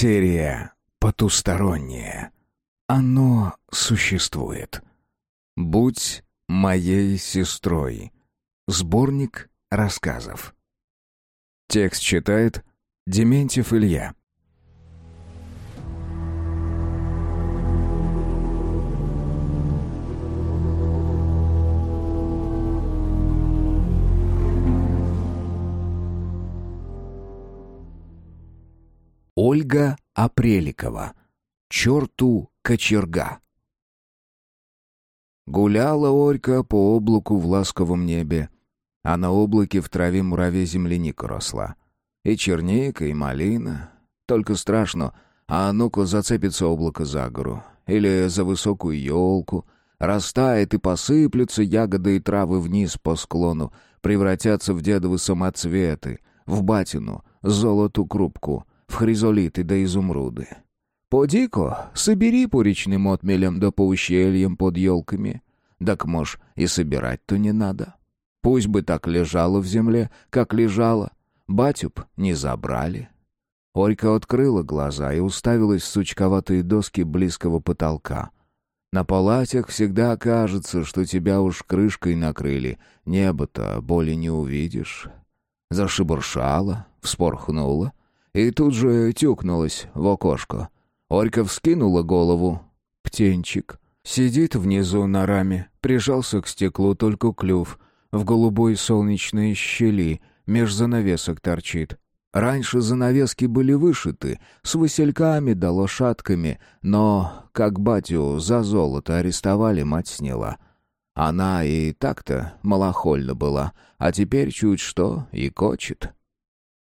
Серия «Потустороннее». Оно существует. «Будь моей сестрой». Сборник рассказов. Текст читает Дементьев Илья. Ольга Апреликова. Черту кочерга. Гуляла Олька по облаку в ласковом небе, а на облаке в траве мураве земляника росла. И черника, и малина. Только страшно, а ну-ка зацепится облако за гору. Или за высокую елку. Растает и посыплются ягоды и травы вниз по склону, превратятся в дедовы самоцветы, в батину, золоту крупку — хризолиты да изумруды. Поди-ка, собери по речным отмелям да по ущельям под елками. Так, может, и собирать-то не надо. Пусть бы так лежало в земле, как лежало. Батюб не забрали. Олька открыла глаза и уставилась в сучковатые доски близкого потолка. На палатях всегда кажется, что тебя уж крышкой накрыли. Небо-то боли не увидишь. Зашебуршала, вспорхнула, и тут же тюкнулась в окошко. Олька вскинула голову. Птенчик. Сидит внизу на раме, прижался к стеклу только клюв. В голубой солнечной щели меж занавесок торчит. Раньше занавески были вышиты, с васильками да лошадками, но, как батю за золото арестовали, мать сняла. Она и так-то малохольна была, а теперь чуть что и кочет.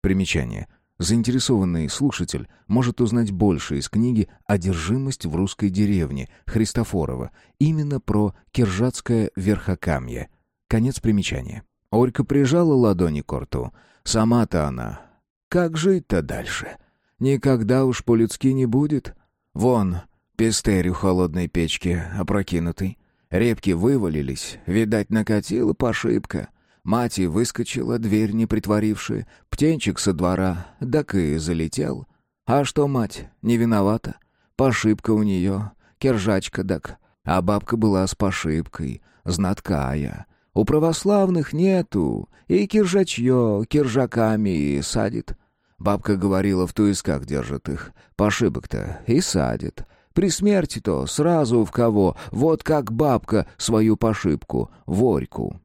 Примечание — Заинтересованный слушатель может узнать больше из книги «Одержимость в русской деревне» Христофорова, именно про Киржатское верхокамье. Конец примечания. Олька прижала ладони к рту. Сама-то она. Как жить-то дальше? Никогда уж по-людски не будет. Вон, пестырь у холодной печки опрокинутый. Репки вывалились, видать, накатила пошибка. Мать выскочила, дверь не притворившая, птенчик со двора, так и залетел. А что мать, не виновата? Пошибка у нее, кержачка дак. А бабка была с пошибкой, знаткая. У православных нету, и киржачье киржаками и садит. Бабка говорила, в туисках держит их, пошибок-то и садит. При смерти-то сразу в кого, вот как бабка свою пошибку, ворьку.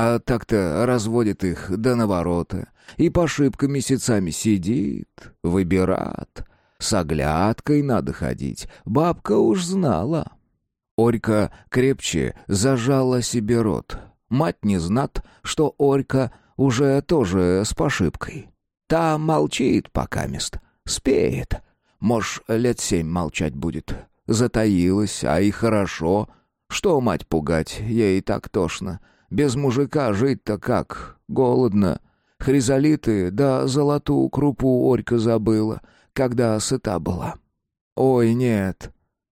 А так-то разводит их до наворота. И по шибкам месяцами сидит, выбират. С оглядкой надо ходить. Бабка уж знала. Орька крепче зажала себе рот. Мать не знат, что Орька уже тоже с пошибкой. Та молчит пока мест. Спеет. Может, лет семь молчать будет. Затаилась, а и хорошо. Что мать пугать, ей так тошно. Без мужика жить-то как? Голодно. Хризолиты да золотую крупу Орька забыла, когда сыта была. Ой, нет.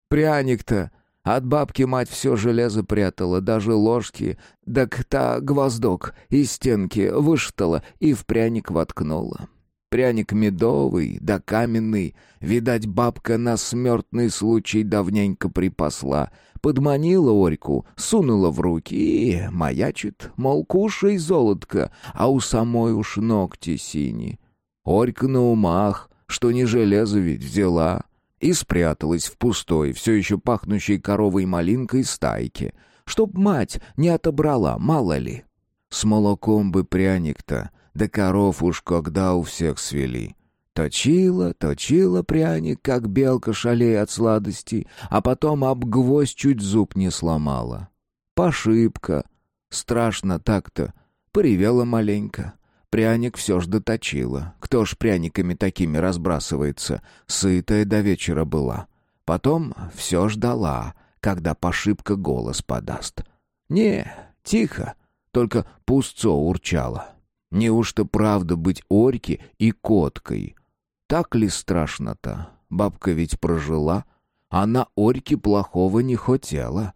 Пряник-то. От бабки мать все железо прятала, даже ложки, да та гвоздок из стенки выштала и в пряник воткнула. Пряник медовый, да каменный, видать, бабка на смертный случай давненько припасла, Подманила Орьку, сунула в руки и маячит, мол, кушай, золотко, а у самой уж ногти сини. Орька на умах, что не железо ведь взяла, и спряталась в пустой, все еще пахнущей коровой малинкой стайке, чтоб мать не отобрала, мало ли. С молоком бы пряник-то, да коров уж когда у всех свели. Точила, точила пряник, как белка шалея от сладости, а потом об гвоздь чуть зуб не сломала. Пошибка. Страшно так-то. Поревела маленько. Пряник все ж доточила. Кто ж пряниками такими разбрасывается? Сытая до вечера была. Потом все ждала, когда пошибка голос подаст. Не, тихо, только пустцо урчало. Неужто правда быть орьки и коткой? Так ли страшно-то? Бабка ведь прожила, а на Орьке плохого не хотела.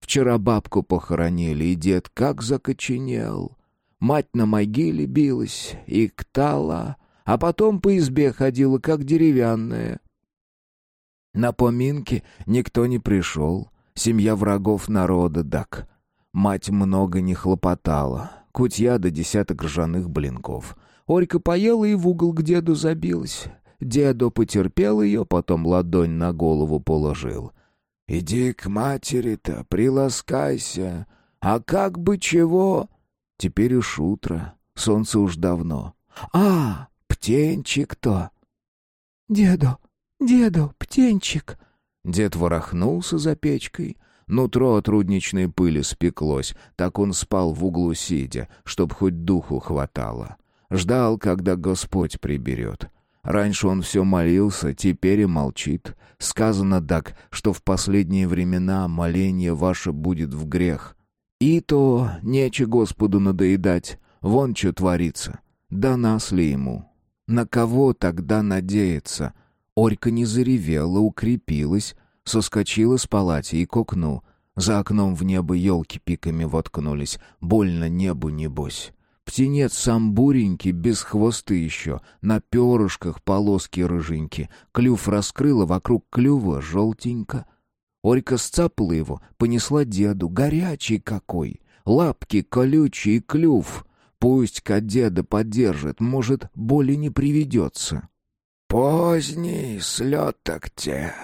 Вчера бабку похоронили, и дед как закоченел. Мать на могиле билась и ктала, а потом по избе ходила, как деревянная. На поминки никто не пришел, семья врагов народа, дак. Мать много не хлопотала, кутья до десяток ржаных блинков. Орька поела и в угол к деду забилась. Деду потерпел ее, потом ладонь на голову положил. «Иди к матери-то, приласкайся, а как бы чего...» Теперь уж утро, солнце уж давно. «А, птенчик-то!» «Деду, деду, птенчик!» Дед ворохнулся за печкой. Нутро от рудничной пыли спеклось, так он спал в углу сидя, чтоб хоть духу хватало. Ждал, когда Господь приберет. Раньше он все молился, теперь и молчит. Сказано так, что в последние времена моление ваше будет в грех. И то нече Господу надоедать, вон что творится. Да нас ли ему? На кого тогда надеяться? Орька не заревела, укрепилась, соскочила с палати и к окну. За окном в небо елки пиками воткнулись, больно небу небось. Птенец сам буренький, без хвосты еще, на перышках полоски рыженьки. Клюв раскрыла, вокруг клюва желтенько. Орька сцапала его, понесла деду, горячий какой. Лапки колючие, клюв. Пусть-ка деда подержит, может, боли не приведется. «Поздний слеток те,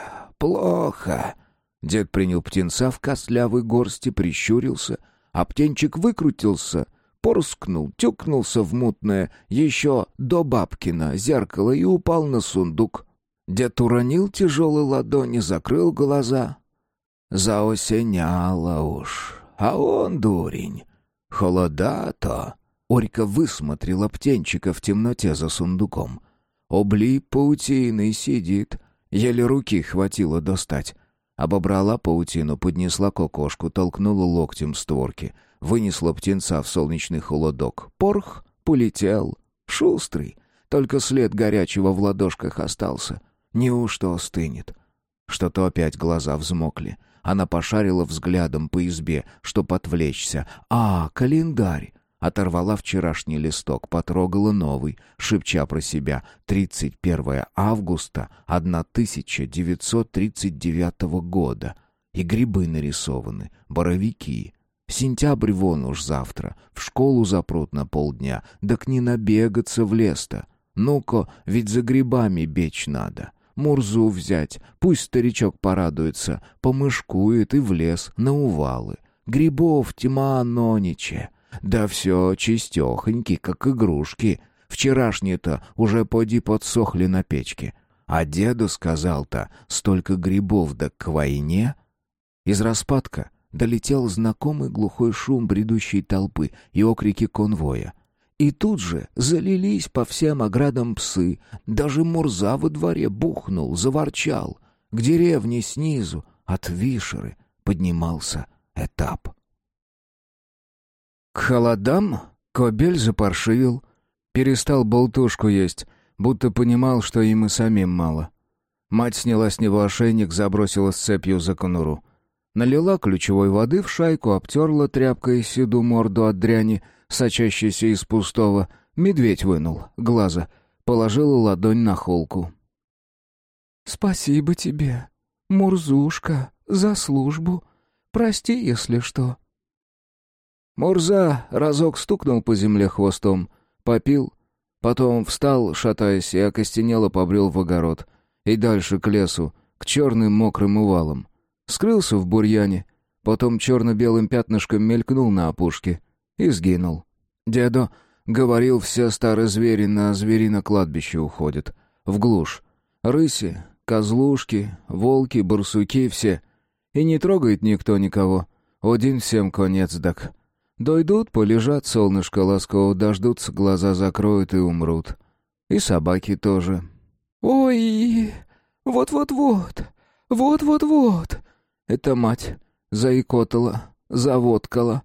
плохо». Дед принял птенца в костлявой горсти, прищурился, а птенчик выкрутился — порскнул, тюкнулся в мутное еще до бабкина зеркало и упал на сундук. Дед уронил тяжелые ладони, закрыл глаза. Заосеняло уж, а он дурень. Холода-то. Орька высмотрела птенчика в темноте за сундуком. Облип паутиной сидит, еле руки хватило достать. Обобрала паутину, поднесла к окошку, толкнула локтем створки — Вынесла птенца в солнечный холодок. Порх полетел. Шустрый. Только след горячего в ладошках остался. Неужто остынет? Что-то опять глаза взмокли. Она пошарила взглядом по избе, чтоб отвлечься. «А, календарь!» Оторвала вчерашний листок, потрогала новый, шепча про себя. 31 августа 1939 года. И грибы нарисованы, боровики. Сентябрь вон уж завтра, в школу запрут на полдня, так не набегаться в лес-то. Ну-ка, ведь за грибами бечь надо. Мурзу взять, пусть старичок порадуется, помышкует и в лес, на увалы. Грибов тьма нониче. Да все чистехоньки, как игрушки. Вчерашние-то уже поди подсохли на печке. А деду сказал-то, столько грибов да к войне. Из распадка долетел знакомый глухой шум бредущей толпы и окрики конвоя. И тут же залились по всем оградам псы. Даже Мурза во дворе бухнул, заворчал. К деревне снизу, от Вишеры, поднимался этап. К холодам Кобель запаршивил, перестал болтушку есть, будто понимал, что им и самим мало. Мать сняла с него ошейник, забросила с цепью за конуру. Налила ключевой воды в шайку, обтерла тряпкой седу морду от дряни, сочащейся из пустого. Медведь вынул глаза, положила ладонь на холку. «Спасибо тебе, Мурзушка, за службу. Прости, если что». Мурза разок стукнул по земле хвостом, попил, потом встал, шатаясь, и окостенело побрел в огород, и дальше к лесу, к черным мокрым увалам. Скрылся в бурьяне, потом черно-белым пятнышком мелькнул на опушке и сгинул. Дедо говорил, все старые звери на зверино кладбище уходят. В глушь. Рыси, козлушки, волки, барсуки все. И не трогает никто никого. Один всем конец дак. Дойдут, полежат, солнышко ласково дождутся, глаза закроют и умрут. И собаки тоже. «Ой, вот-вот-вот, вот-вот-вот», это мать заикотала, заводкала.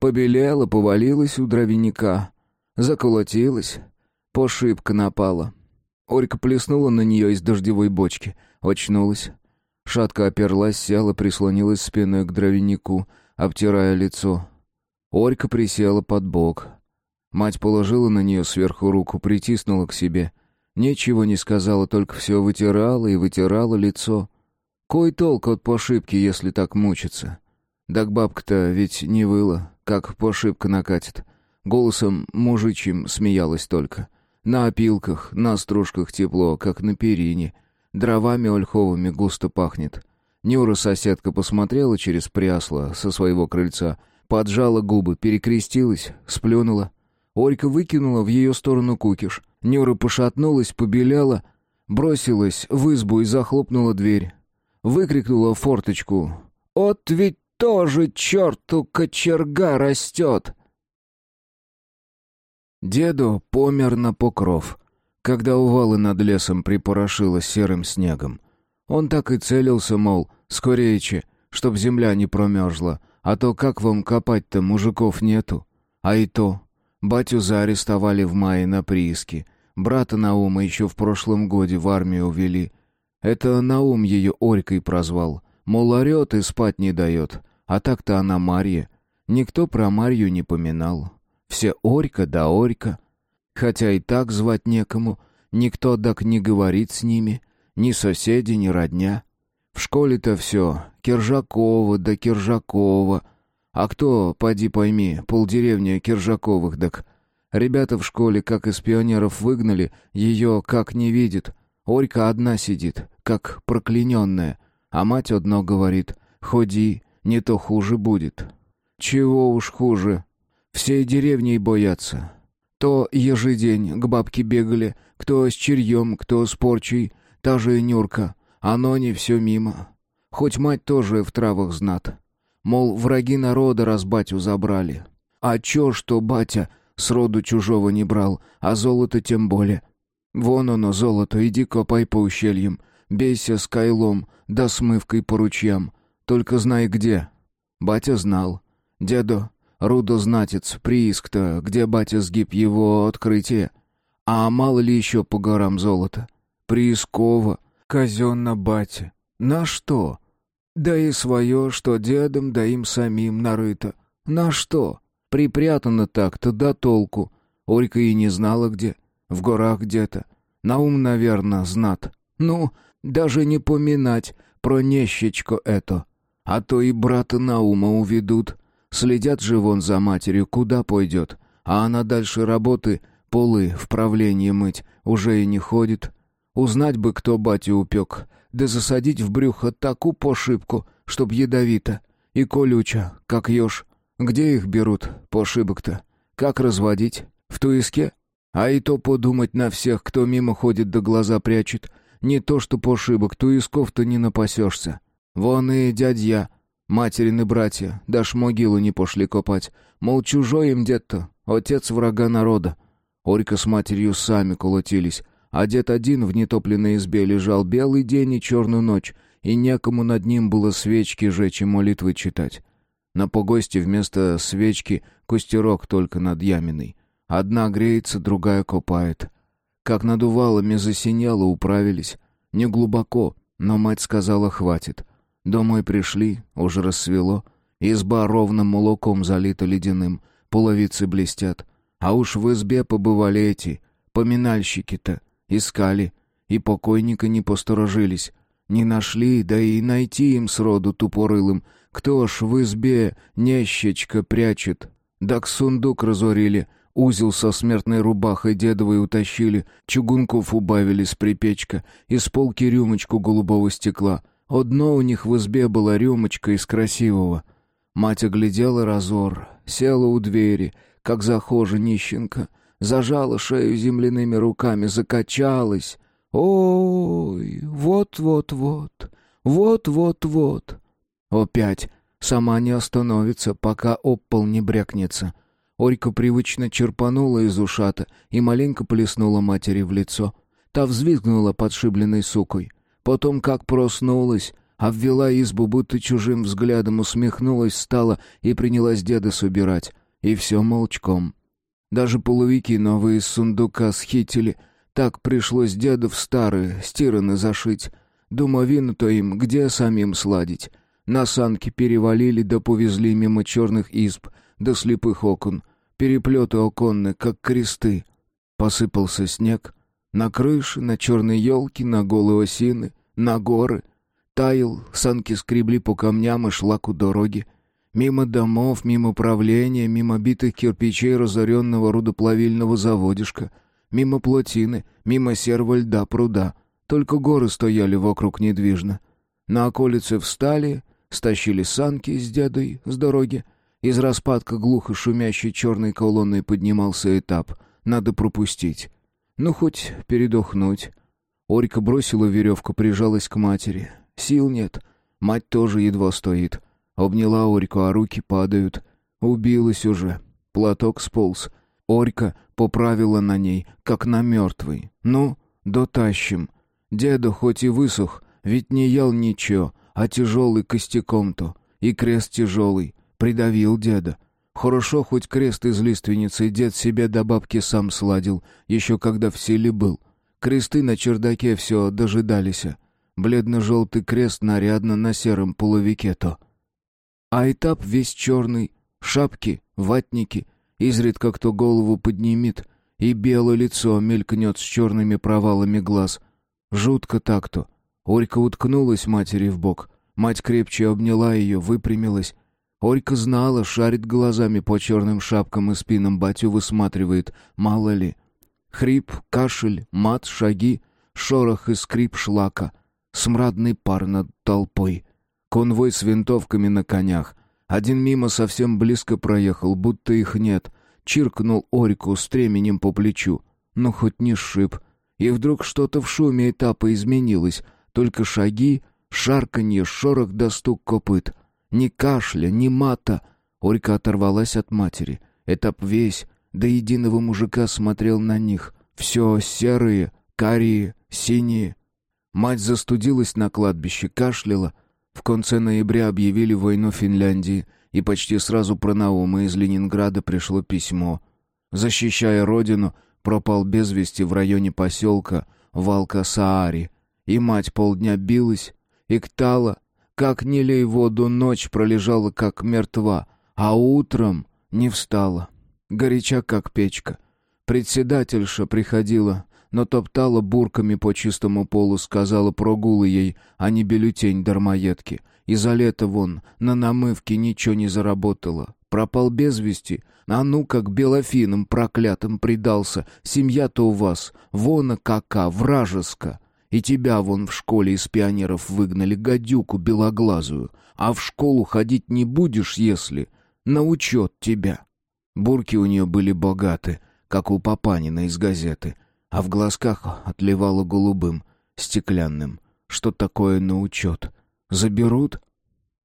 Побелела, повалилась у дровяника. Заколотилась. Пошибка напала. Орька плеснула на нее из дождевой бочки. Очнулась. Шатко оперлась, села, прислонилась спиной к дровянику, обтирая лицо. Орька присела под бок. Мать положила на нее сверху руку, притиснула к себе. Ничего не сказала, только все вытирала и вытирала лицо. Кой толк от пошибки, если так мучиться? Так бабка-то ведь не выла, как пошибка накатит. Голосом мужичьим смеялась только. На опилках, на стружках тепло, как на перине. Дровами ольховыми густо пахнет. Нюра-соседка посмотрела через прясло со своего крыльца, поджала губы, перекрестилась, сплюнула. Олька выкинула в ее сторону кукиш. Нюра пошатнулась, побеляла, бросилась в избу и захлопнула дверь. Выкрикнула в форточку. «От ведь тоже черту кочерга растет!» Деду помер на покров, когда увалы над лесом припорошило серым снегом. Он так и целился, мол, скорее, чтоб земля не промерзла, а то как вам копать-то, мужиков нету. А и то, батю заарестовали в мае на прииске, брата Наума еще в прошлом годе в армию увели. Это Наум ее Орькой прозвал, мол, орет и спать не дает, а так-то она Марья. Никто про Марью не поминал. Все Орька да Орька. Хотя и так звать некому, никто так не говорит с ними, ни соседи, ни родня. В школе-то все Киржакова да Киржакова. А кто, поди пойми, полдеревни Киржаковых так... Ребята в школе, как из пионеров выгнали, ее как не видит. Орька одна сидит, как прокляненная. А мать одно говорит «Ходи, не то хуже будет». Чего уж хуже. Всей деревней боятся. То ежедень к бабке бегали, кто с черьем, кто с порчей, та же Нюрка. Оно не все мимо. Хоть мать тоже в травах знат. Мол, враги народа раз батю забрали. А чё, что батя сроду чужого не брал, а золото тем более. Вон оно, золото, иди копай по ущельям, бейся с кайлом, да смывкой по ручьям. Только знай где. Батя знал. Дедо, Рудо знатец, прииск-то, где батя сгиб его открытие. А мало ли еще по горам золота. Приисково, казенно батя. На что? Да и свое, что дедом, да им самим нарыто. На что? Припрятано так-то, да толку. Олька и не знала где. В горах где-то. Наум, наверное, знат. Ну, даже не поминать про нещечко это. А то и брата Наума уведут. Следят же вон за матерью, куда пойдет. А она дальше работы, полы в правлении мыть, уже и не ходит. Узнать бы, кто батю упек, да засадить в брюхо таку пошибку, чтоб ядовито. И колюча, как еж. Где их берут, пошибок-то? Как разводить? В туиске? А и то подумать на всех, кто мимо ходит да глаза прячет. Не то что пошибок, туисков-то не напасешься. Вон и дядья, Материны братья, даже могилу не пошли копать. Мол, чужой им дед-то, отец врага народа. Орька с матерью сами колотились, дед один в нетопленной избе лежал белый день и черную ночь, и некому над ним было свечки жечь и молитвы читать. На погосте вместо свечки костерок только над яминой. Одна греется, другая копает. Как надувалами засиняло, управились. Не глубоко, но мать сказала «хватит». Домой пришли, уже рассвело. Изба ровно молоком залита ледяным, половицы блестят. А уж в избе побывали эти, поминальщики-то. Искали, и покойника не посторожились. Не нашли, да и найти им сроду тупорылым. Кто ж в избе нещечка прячет? Да к сундук разорили, узел со смертной рубахой дедовой утащили, чугунков убавили с припечка, из полки рюмочку голубого стекла — Одно у них в избе была рюмочка из красивого. Мать оглядела разор, села у двери, как захожа нищенка, зажала шею земляными руками, закачалась. Ой, вот-вот-вот, вот-вот-вот. Опять сама не остановится, пока об не брякнется. Орька привычно черпанула из ушата и маленько плеснула матери в лицо. Та взвизгнула подшибленной сукой. Потом, как проснулась, обвела избу, будто чужим взглядом усмехнулась, встала и принялась деда собирать. И все молчком. Даже половики новые из сундука схитили. Так пришлось дедов старые, стираны зашить. Домовину-то им где самим сладить? На санки перевалили да повезли мимо черных изб, до слепых окон. переплеты оконны, как кресты. Посыпался снег. На крыши, на черные елки, на голые осины, на горы. Таял, санки скребли по камням и шлаку дороги. Мимо домов, мимо правления, мимо битых кирпичей разоренного рудоплавильного заводишка, мимо плотины, мимо серого льда пруда. Только горы стояли вокруг недвижно. На околице встали, стащили санки с дедой с дороги. Из распадка глухо шумящей черной колонной поднимался этап. Надо пропустить. Ну, хоть передохнуть. Орька бросила веревку, прижалась к матери. Сил нет. Мать тоже едва стоит. Обняла Орьку, а руки падают. Убилась уже. Платок сполз. Орька поправила на ней, как на мертвый. Ну, дотащим. Деда хоть и высох, ведь не ел ничего, а тяжелый костяком-то. И крест тяжелый. Придавил деда. Хорошо, хоть крест из лиственницы дед себе до бабки сам сладил, еще когда в селе был. Кресты на чердаке все дожидались. Бледно-желтый крест нарядно на сером половике-то. А этап весь черный, шапки, ватники, изредка кто голову поднимет, и белое лицо мелькнет с черными провалами глаз. Жутко так-то. Орька уткнулась матери в бок. Мать крепче обняла ее, выпрямилась. Орька знала, шарит глазами по черным шапкам и спинам, батю высматривает, мало ли. Хрип, кашель, мат, шаги, шорох и скрип шлака, смрадный пар над толпой. Конвой с винтовками на конях. Один мимо совсем близко проехал, будто их нет. Чиркнул Орику стременем по плечу. Но хоть не сшиб. И вдруг что-то в шуме этапа изменилось. Только шаги, шарканье, шорох да стук копыт. Ни кашля, ни мата. Орика оторвалась от матери. Этап весь, до единого мужика смотрел на них. Все серые, карие, синие. Мать застудилась на кладбище, кашляла — в конце ноября объявили войну Финляндии, и почти сразу про Наума из Ленинграда пришло письмо. Защищая родину, пропал без вести в районе поселка Валка-Саари, и мать полдня билась, и ктала, как не лей воду, ночь пролежала как мертва, а утром не встала, горяча как печка. Председательша приходила, но топтала бурками по чистому полу, сказала прогулы ей, а не бюллетень дармоедки. И за лето вон на намывке ничего не заработала. Пропал без вести, а ну как белофинам проклятым предался. Семья-то у вас, вона кака, вражеска. И тебя вон в школе из пионеров выгнали, гадюку белоглазую. А в школу ходить не будешь, если... На учет тебя. Бурки у нее были богаты, как у Папанина из газеты — а в глазках отливало голубым, стеклянным. Что такое на учет? Заберут?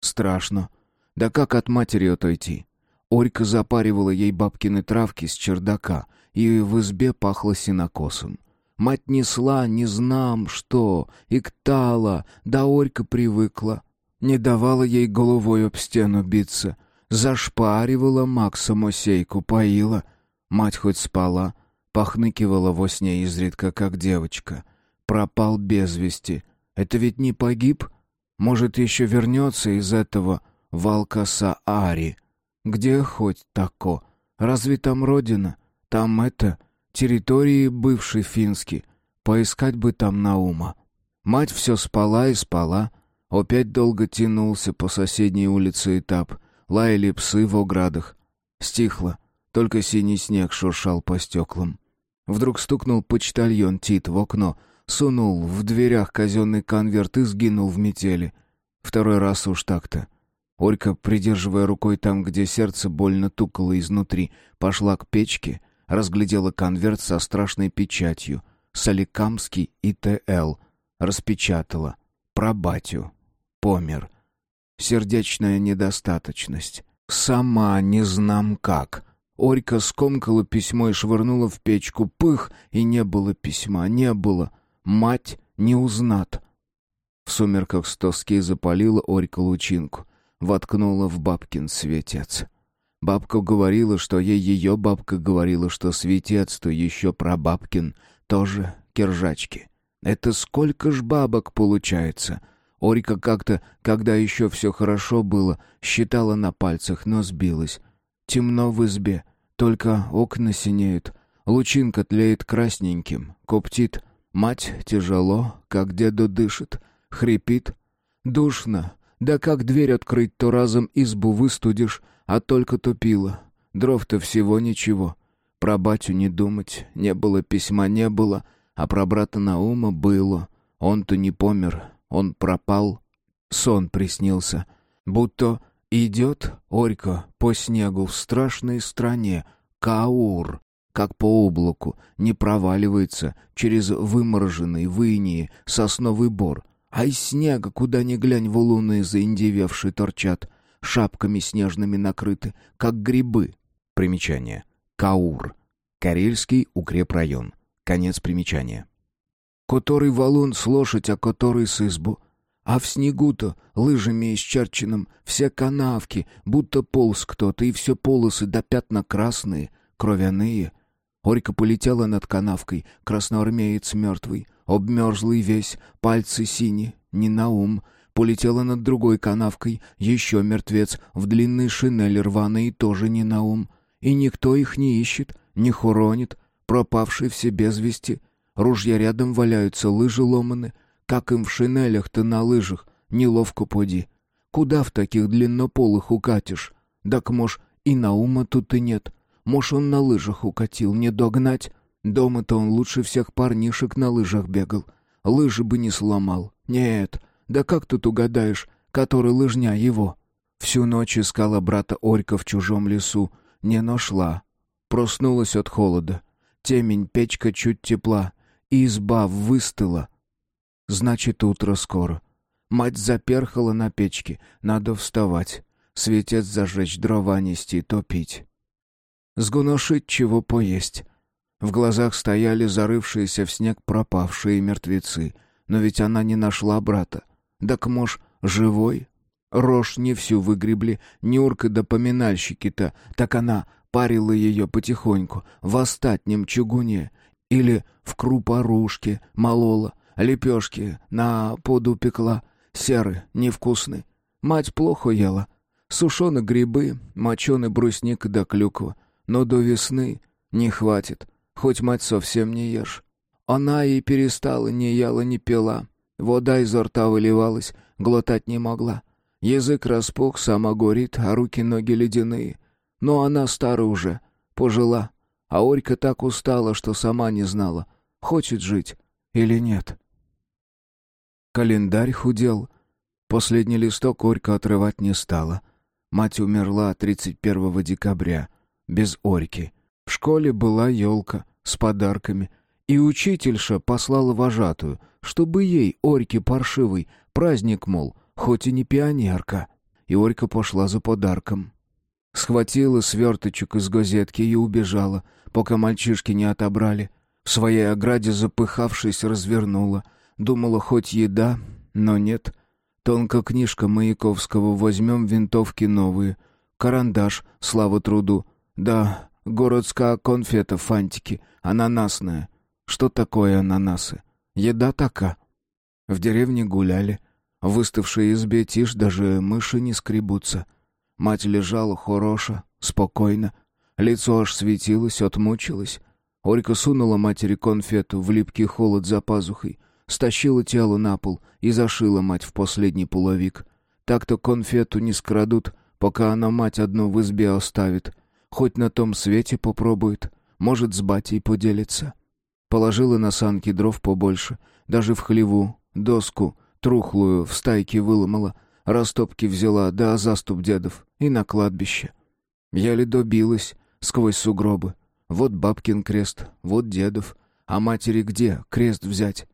Страшно. Да как от матери отойти? Орька запаривала ей бабкины травки с чердака, и в избе пахло синокосом. Мать несла, не знам что, и ктала, да Орька привыкла. Не давала ей головой об стену биться, зашпаривала Макса Мосейку, поила. Мать хоть спала, Похныкивала во сне изредка, как девочка. Пропал без вести. Это ведь не погиб? Может, еще вернется из этого Валкаса-Ари? Где хоть тако? Разве там родина? Там это... Территории бывшей фински. Поискать бы там Наума. Мать все спала и спала. Опять долго тянулся по соседней улице этап. Лаяли псы в оградах. Стихло. Только синий снег шуршал по стеклам. Вдруг стукнул почтальон Тит в окно, сунул в дверях казенный конверт и сгинул в метели. Второй раз уж так-то. Олька, придерживая рукой там, где сердце больно тукало изнутри, пошла к печке, разглядела конверт со страшной печатью. Соликамский ИТЛ. Распечатала. Про батю. Помер. Сердечная недостаточность. Сама не знам как. Орька скомкала письмо и швырнула в печку. Пых, и не было письма, не было. Мать не узнат. В сумерках с тоски запалила Орька лучинку. Воткнула в бабкин светец. Бабка говорила, что ей ее бабка говорила, что светец-то еще про бабкин, тоже киржачки. Это сколько ж бабок получается? Орька как-то, когда еще все хорошо было, считала на пальцах, но сбилась. Темно в избе, только окна синеют, лучинка тлеет красненьким, коптит. Мать тяжело, как деду дышит, хрипит. Душно, да как дверь открыть, то разом избу выстудишь, а только тупила. Дров-то всего ничего. Про батю не думать, не было письма, не было, а про брата Наума было. Он-то не помер, он пропал. Сон приснился, будто идет Орька по снегу в страшной стране, Каур, как по облаку, не проваливается через вымороженный в инии сосновый бор, а из снега, куда ни глянь, валуны заиндевевшие торчат, шапками снежными накрыты, как грибы. Примечание. Каур. Карельский укрепрайон. Конец примечания. Который валун с лошадь, а который с избу. А в снегу-то, лыжами исчерченным, все канавки, будто полз кто-то, и все полосы до пятна красные, кровяные. Орька полетела над канавкой, красноармеец мертвый, обмерзлый весь, пальцы синие, не на ум. Полетела над другой канавкой, еще мертвец, в длинной шинели рваной, тоже не на ум. И никто их не ищет, не хоронит, пропавший все без вести. Ружья рядом валяются, лыжи ломаны. Как им в шинелях-то на лыжах, неловко поди. Куда в таких длиннополых укатишь? Так, мож, и на ума тут и нет. Мож, он на лыжах укатил, не догнать. Дома-то он лучше всех парнишек на лыжах бегал. Лыжи бы не сломал. Нет, да как тут угадаешь, который лыжня его? Всю ночь искала брата Орька в чужом лесу, не нашла. Проснулась от холода. Темень, печка чуть тепла, и изба выстыла. Значит, утро скоро. Мать заперхала на печке, надо вставать. Светец зажечь, дрова нести, топить. Сгуношить чего поесть. В глазах стояли зарывшиеся в снег пропавшие мертвецы. Но ведь она не нашла брата. Так, мож, живой? Рожь не всю выгребли, Нюрка да поминальщики-то. Так она парила ее потихоньку в остатнем чугуне или в крупорушке молола, лепешки на поду пекла, серы, невкусны. Мать плохо ела. Сушены грибы, моченый брусник да клюква. Но до весны не хватит, хоть мать совсем не ешь. Она и перестала, не ела, не пила. Вода изо рта выливалась, глотать не могла. Язык распух, сама горит, а руки-ноги ледяные. Но она стара уже, пожила. А Орька так устала, что сама не знала, хочет жить или нет. Календарь худел. Последний листок Орька отрывать не стала. Мать умерла 31 декабря, без Орьки. В школе была елка с подарками, и учительша послала вожатую, чтобы ей, Орьке паршивой, праздник, мол, хоть и не пионерка. И Орька пошла за подарком. Схватила сверточек из газетки и убежала, пока мальчишки не отобрали. В своей ограде запыхавшись развернула. Думала, хоть еда, но нет. Тонко книжка Маяковского «Возьмем винтовки новые». Карандаш, слава труду. Да, городская конфета фантики, ананасная. Что такое ананасы? Еда така. В деревне гуляли. В избе тишь даже мыши не скребутся. Мать лежала хороша, спокойно. Лицо аж светилось, отмучилось. Олька сунула матери конфету в липкий холод за пазухой, стащила тело на пол и зашила мать в последний половик. Так-то конфету не скрадут, пока она мать одну в избе оставит. Хоть на том свете попробует, может, с батей поделится. Положила на санки дров побольше, даже в хлеву, доску, трухлую, в стайке выломала — Растопки взяла, да заступ дедов, и на кладбище. Еле добилась сквозь сугробы. Вот бабкин крест, вот дедов. А матери где крест взять?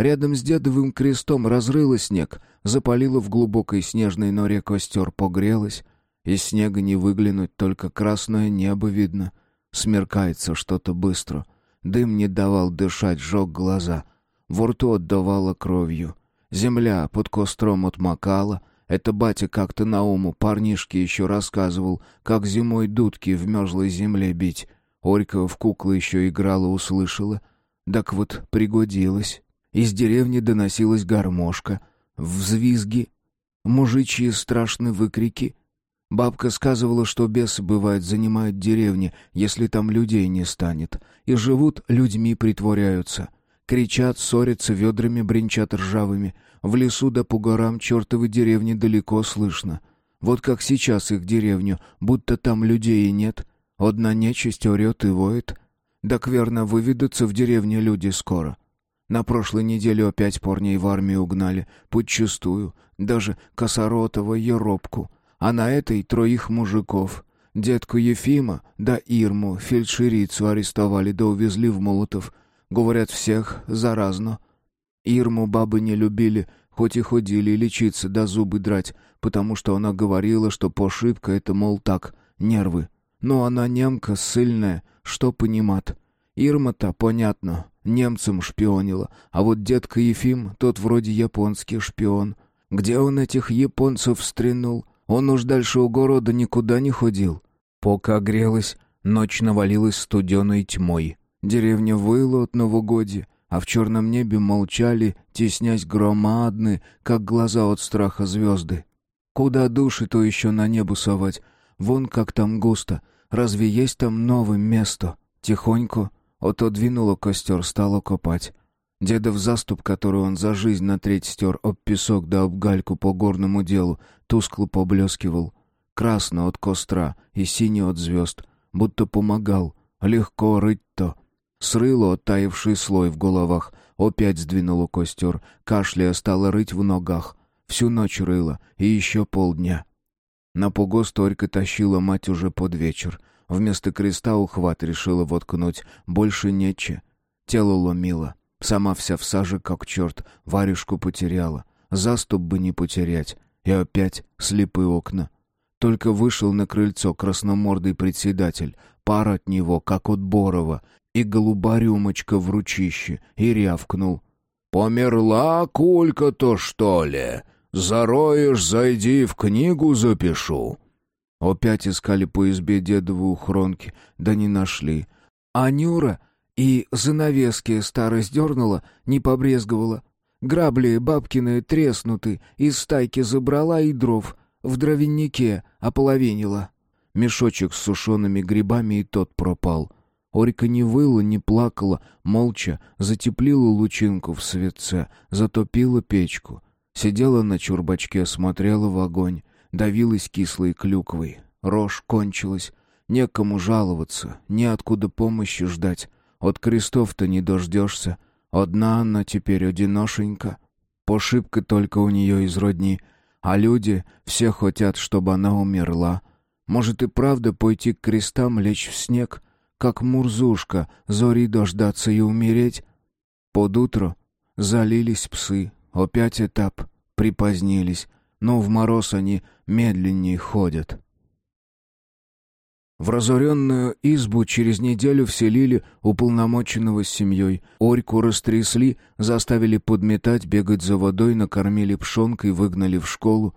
Рядом с дедовым крестом разрыла снег, запалила в глубокой снежной норе костер, погрелась. Из снега не выглянуть, только красное небо видно. Смеркается что-то быстро. Дым не давал дышать, жег глаза. Во рту отдавала кровью. Земля под костром отмокала, это батя как-то на уму парнишке еще рассказывал, как зимой дудки в мерзлой земле бить. Орька в куклы еще играла, услышала. Так вот, пригодилась. Из деревни доносилась гармошка, взвизги, мужичьи страшные выкрики. Бабка сказывала, что бесы, бывает, занимают деревни, если там людей не станет, и живут, людьми притворяются. Кричат, ссорятся, ведрами бренчат ржавыми. В лесу да по горам чертовы деревни далеко слышно. Вот как сейчас их деревню, будто там людей и нет. Одна нечисть орет и воет. Так верно, выведутся в деревне люди скоро. На прошлой неделе опять парней в армию угнали, подчистую, даже Косоротова Еропку, а на этой троих мужиков. Детку Ефима да Ирму, фельдшерицу арестовали да увезли в Молотов. Говорят, всех заразно. Ирму бабы не любили, хоть и ходили лечиться да зубы драть, потому что она говорила, что пошибка — это, мол, так, нервы. Но она немка, сильная, что понимат. Ирма-то, понятно, немцам шпионила, а вот детка Ефим, тот вроде японский шпион. Где он этих японцев стрянул? Он уж дальше у города никуда не ходил. Пока грелась, ночь навалилась студеной тьмой. Деревня выла от новогодия, а в черном небе молчали, теснясь громадны, как глаза от страха звезды. Куда души, то еще на небо совать. Вон как там густо. Разве есть там новое место? Тихонько отодвинула костер, стала копать. Дедов заступ, который он за жизнь на треть стер об песок да об гальку по горному делу, тускло поблескивал. Красно от костра и синий от звезд, будто помогал. Легко рыть-то. Срыло оттаивший слой в головах, опять сдвинуло костер, кашляя стало рыть в ногах. Всю ночь рыло, и еще полдня. На погост Орька тащила мать уже под вечер. Вместо креста ухват решила воткнуть, больше нече. Тело ломило. Сама вся в саже, как черт, варежку потеряла. Заступ бы не потерять. И опять слепые окна. Только вышел на крыльцо красномордый председатель, пар от него, как от Борова, и голуба рюмочка в ручище, и рявкнул. «Померла кулька-то, что ли? Зароешь, зайди, в книгу запишу». Опять искали по избе дедову ухронки, да не нашли. А Нюра и занавески старо сдернула, не побрезговала. Грабли бабкины треснуты, из стайки забрала и дров, в дровянике ополовинила. Мешочек с сушеными грибами и тот пропал. Орька не выла, не плакала, молча затеплила лучинку в светце, затопила печку. Сидела на чурбачке, смотрела в огонь, давилась кислой клюквой. Рожь кончилась, некому жаловаться, неоткуда помощи ждать. От крестов-то не дождешься. Одна она теперь одиношенька. Пошибка только у нее из родни, а люди все хотят, чтобы она умерла. Может и правда пойти к крестам, лечь в снег — как мурзушка, зори дождаться и умереть. Под утро залились псы, опять этап, припозднились, но в мороз они медленнее ходят. В разоренную избу через неделю вселили уполномоченного с семьей. Орьку растрясли, заставили подметать, бегать за водой, накормили пшенкой, выгнали в школу.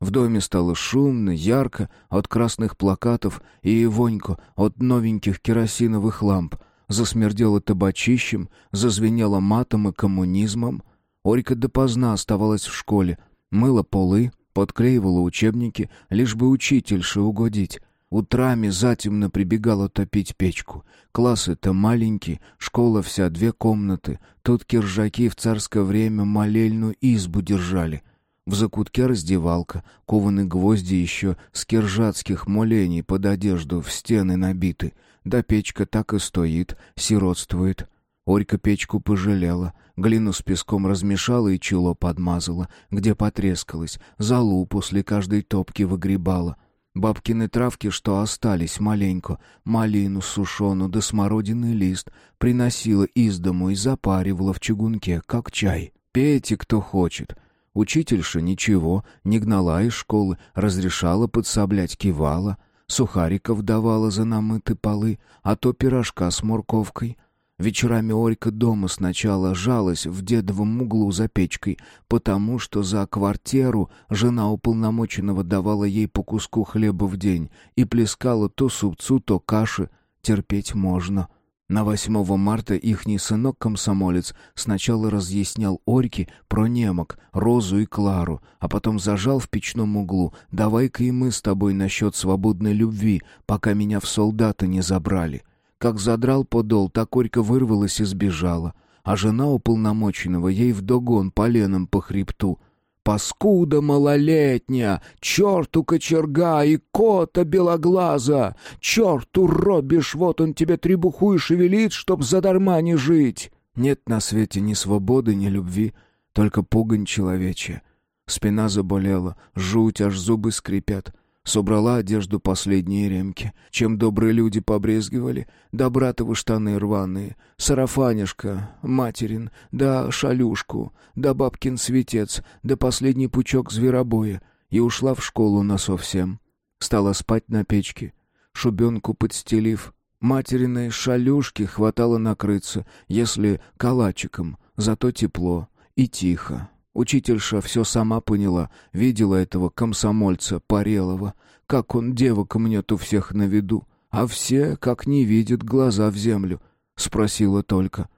В доме стало шумно, ярко от красных плакатов и вонько от новеньких керосиновых ламп. Засмердело табачищем, зазвенело матом и коммунизмом. Орика допоздна оставалась в школе, мыла полы, подклеивала учебники, лишь бы учительше угодить. Утрами затемно прибегала топить печку. Классы-то маленькие, школа вся две комнаты. Тут киржаки в царское время молельную избу держали — в закутке раздевалка, кованы гвозди еще с киржатских молений под одежду в стены набиты. Да печка так и стоит, сиротствует. Орька печку пожалела, глину с песком размешала и чело подмазала, где потрескалась, залу после каждой топки выгребала. Бабкины травки, что остались маленько, малину сушену да смородиный лист, приносила из дому и запаривала в чугунке, как чай. Пейте, кто хочет, Учительша ничего, не гнала из школы, разрешала подсоблять, кивала, сухариков давала за намыты полы, а то пирожка с морковкой. Вечерами Орька дома сначала жалась в дедовом углу за печкой, потому что за квартиру жена уполномоченного давала ей по куску хлеба в день и плескала то супцу, то каши. Терпеть можно. На 8 марта ихний сынок-комсомолец сначала разъяснял Орьке про немок, Розу и Клару, а потом зажал в печном углу «давай-ка и мы с тобой насчет свободной любви, пока меня в солдаты не забрали». Как задрал подол, так Орька вырвалась и сбежала, а жена уполномоченного ей вдогон поленом по хребту — Паскуда малолетняя, черту кочерга и кота белоглаза! Черту робишь, вот он тебе требуху и шевелит, чтоб задарма не жить!» Нет на свете ни свободы, ни любви, только пугань человечья. Спина заболела, жуть, аж зубы скрипят. Собрала одежду последние ремки, чем добрые люди побрезгивали, да братовы штаны рваные, сарафанишка, материн, да шалюшку, да бабкин светец, да последний пучок зверобоя, и ушла в школу насовсем. Стала спать на печке, шубенку подстелив. Материной шалюшки хватало накрыться, если калачиком, зато тепло и тихо. Учительша все сама поняла, видела этого комсомольца Парелова, как он девок мнет у всех на виду, а все, как не видят, глаза в землю. Спросила только.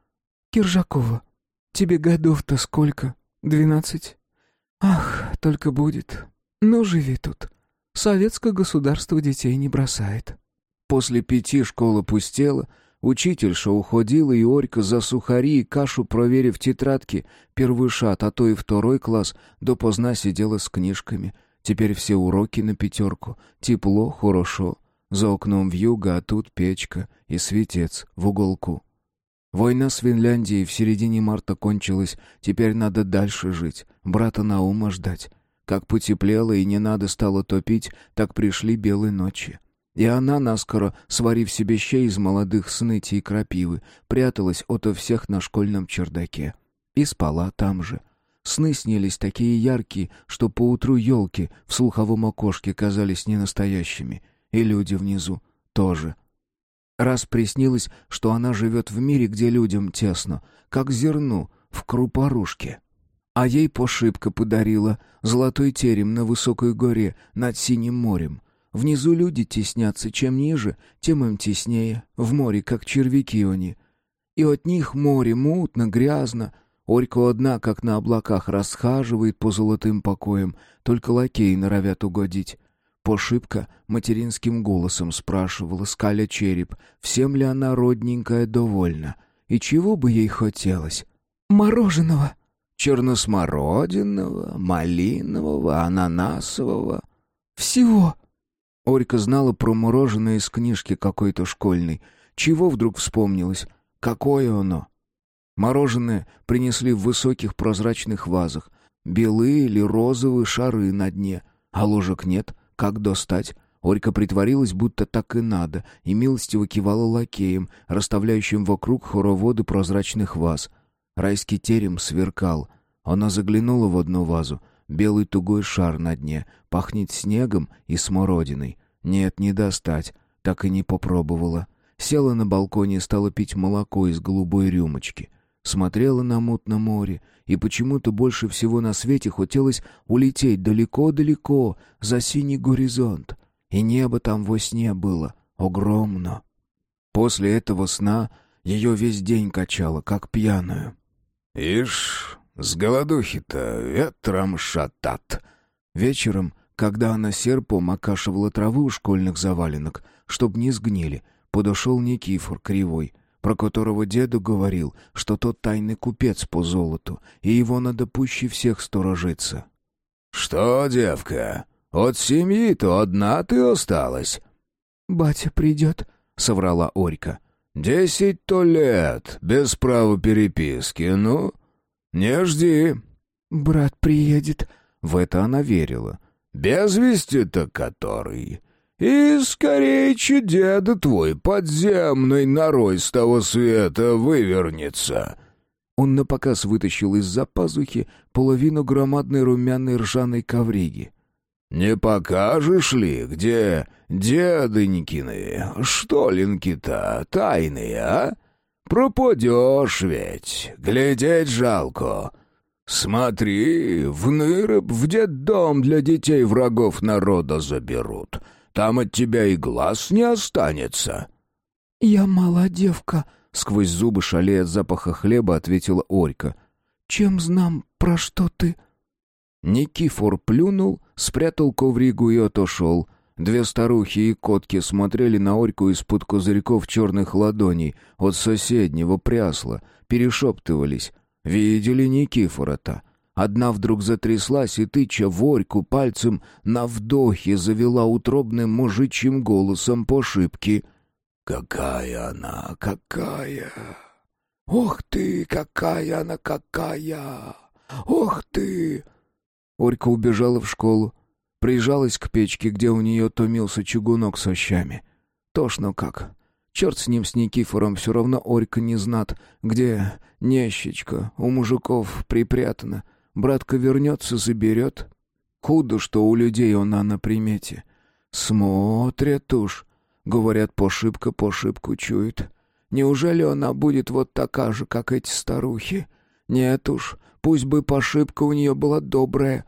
«Киржакова, тебе годов-то сколько? Двенадцать?» «Ах, только будет. Ну, живи тут. Советское государство детей не бросает». После пяти школа пустела, Учительша уходила, и Орька за сухари и кашу, проверив тетрадки, первый шат, а то и второй класс, допоздна сидела с книжками. Теперь все уроки на пятерку. Тепло, хорошо. За окном вьюга, а тут печка и светец в уголку. Война с Финляндией в середине марта кончилась, теперь надо дальше жить, брата Наума ждать. Как потеплело и не надо стало топить, так пришли белые ночи. И она, наскоро сварив себе щей из молодых сныти и крапивы, пряталась ото всех на школьном чердаке. И спала там же. Сны снились такие яркие, что поутру елки в слуховом окошке казались ненастоящими. И люди внизу тоже. Раз приснилось, что она живет в мире, где людям тесно, как зерну в крупорушке. А ей пошибка подарила золотой терем на высокой горе над синим морем. Внизу люди теснятся, чем ниже, тем им теснее, в море, как червяки они. И от них море мутно, грязно. Орька одна, как на облаках, расхаживает по золотым покоям, только лакеи норовят угодить. Пошибка материнским голосом спрашивала, скаля череп, всем ли она родненькая довольна, и чего бы ей хотелось. «Мороженого!» «Черносмородиного, малинового, ананасового». «Всего!» Орька знала про мороженое из книжки какой-то школьной. Чего вдруг вспомнилось? Какое оно? Мороженое принесли в высоких прозрачных вазах. Белые или розовые шары на дне. А ложек нет. Как достать? Орька притворилась, будто так и надо, и милостиво кивала лакеем, расставляющим вокруг хороводы прозрачных ваз. Райский терем сверкал. Она заглянула в одну вазу — Белый тугой шар на дне, пахнет снегом и смородиной. Нет, не достать, так и не попробовала. Села на балконе и стала пить молоко из голубой рюмочки. Смотрела на мутное море, и почему-то больше всего на свете хотелось улететь далеко-далеко, за синий горизонт. И небо там во сне было огромно. После этого сна ее весь день качало, как пьяную. «Ишь, с голодухи-то ветром шатат. Вечером, когда она серпом окашивала травы у школьных заваленок, чтоб не сгнили, подошел Никифор Кривой, про которого деду говорил, что тот тайный купец по золоту, и его надо пуще всех сторожиться. «Что, девка, от семьи-то одна ты осталась?» «Батя придет», — соврала Орька. «Десять-то лет, без права переписки, ну...» «Не жди». «Брат приедет». В это она верила. «Без вести-то который. И скорее деда твой подземный нарой с того света вывернется». Он напоказ вытащил из-за пазухи половину громадной румяной ржаной ковриги. «Не покажешь ли, где дедынькины, штолинки-то тайные, а?» Пропадешь ведь, глядеть жалко. Смотри, в Ныроб в детдом для детей врагов народа заберут. Там от тебя и глаз не останется». «Я мала девка», — сквозь зубы шалея от запаха хлеба ответила Орька. «Чем знам, про что ты?» Никифор плюнул, спрятал ковригу и отошел. Две старухи и котки смотрели на Орьку из-под козырьков черных ладоней от соседнего прясла, перешептывались. Видели Никифора-то. Одна вдруг затряслась и, тыча в Орьку пальцем, на вдохе завела утробным мужичьим голосом по шибке. «Какая она, какая! Ох ты, какая она, какая! Ох ты!» Орька убежала в школу, прижалась к печке, где у нее томился чугунок со щами. Тошно как. Черт с ним, с Никифором, все равно Орька не знат, где нещечка у мужиков припрятана. Братка вернется, заберет. Худо, что у людей она на примете. Смотрят уж. Говорят, пошибка пошибку чует. Неужели она будет вот такая же, как эти старухи? Нет уж, пусть бы пошибка у нее была добрая.